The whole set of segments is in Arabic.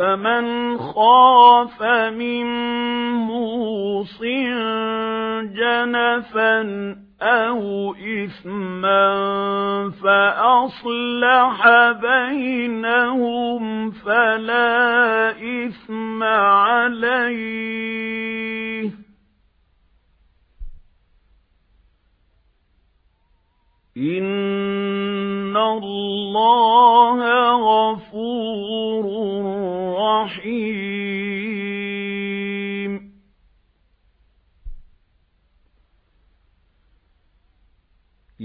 فَمَنْ خَافَ مِنْ مُوصٍ جَنَفًا أَوْ إِثْمًا فَأَصْلَحَ بَيْنَهُمْ فَلَا إِثْمَ عَلَيْهِ إِنَّ اللَّهَ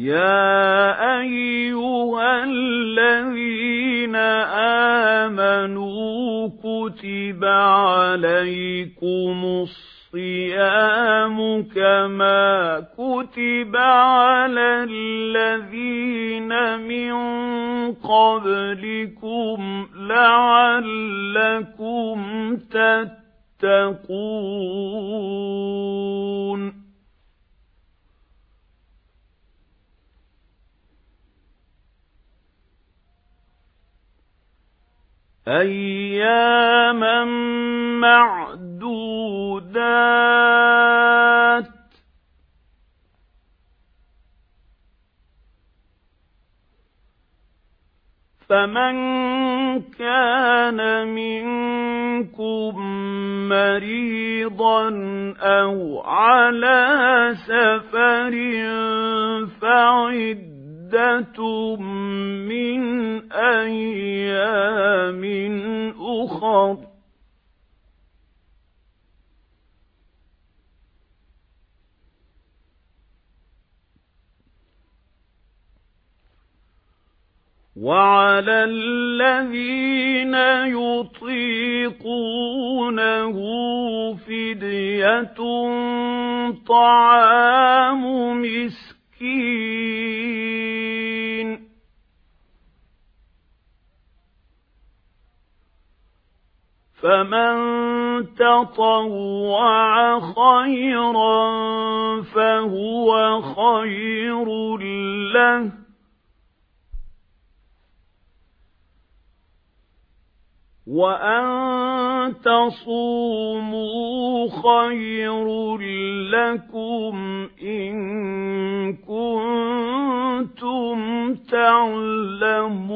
يَا أَيُّهَا الَّذِينَ آمَنُوا كُتِبَ عَلَيْكُمُ الصِّيَامُ كَمَا كُتِبَ عَلَى الَّذِينَ مِن قَبْلِكُمْ لَعَلَّكُمْ تَتَّقُونَ. أَيَّامًا مَّعْدُودَاتٍ. فَمَن كَانَ مِنكُم مَّرِيضًا أَوْ عَلَىٰ سَفَرٍ فَعِدَّةٌ مِّنْ أَيَّامٍ أُخَرَ. وَعَلَى الَّذِينَ يُطِيقُونَهُ فِدْيَةٌ طَعَامُ مِسْكِينٍ. فَمَن تَطَوَّعَ خَيْرًا فَهُوَ خَيْرٌ لَّهُ. وَأَن تَصُومُوا خَيْرٌ لَّكُمْ إِن كُنتُمْ تَعْلَمُونَ.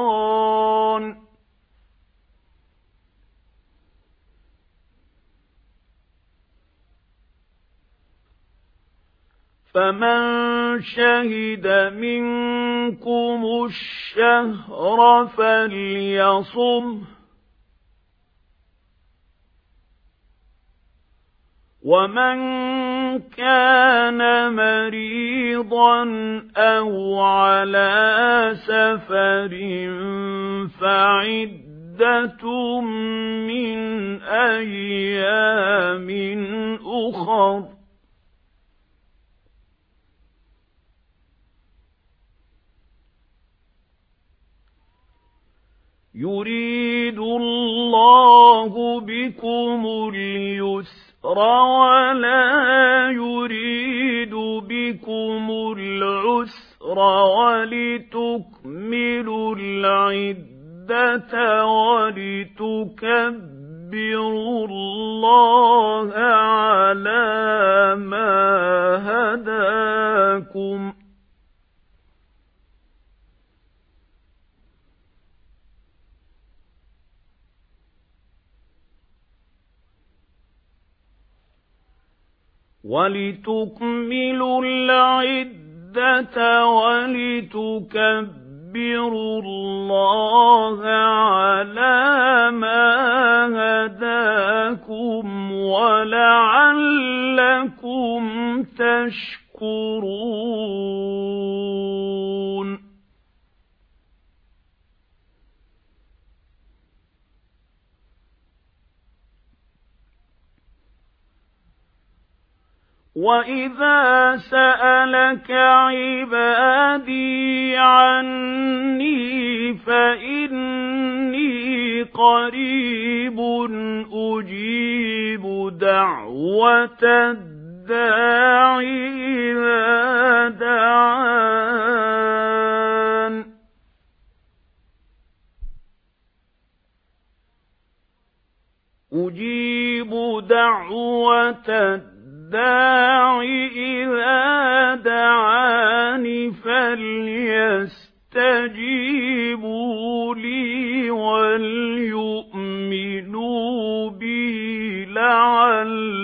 فَمَن شَهِدَ مِنكُمُ الشَّهْرَ فَلْيَصُمْهُ وَمَن كَانَ مَرِيضًا أَوْ عَلَى سَفَرٍ فَعِدَّةٌ مِّنْ أَيَّامٍ أُخَرَ يُرِيدُ اللَّهُ بِكُمُ الْيُسْرَ وَلَا يُرِيدُ بِكُمُ الْعُسْرَ وَلِتُكْمِلُوا الْعِدَّةَ وَلِتُكَبِّرُوا اللَّهَ عَلَىٰ مَا هَدَاكُمْ وَلِتُكْمِلُوا الْعِدَّةَ وَلِتُكَبِّرُوا اللَّهَ عَلَىٰ مَا هَدَاكُمْ وَلَعَلَّكُمْ تَشْكُرُونَ. وَإِذَا سَأَلَكَ عِبَادِي عَنِّي فَإِنِّي قَرِيبٌ أُجِيبُ دَعْوَةَ الدَّاعِ إِذَا دَعَانِ. أُجِيبُ دَعْوَةَ الدَّاعِ الداعي إِذَا دعاني فَلْيَسْتَجِيبُوا لِي وَلْيُؤْمِنُوا بِي لَعَلَّهُمْ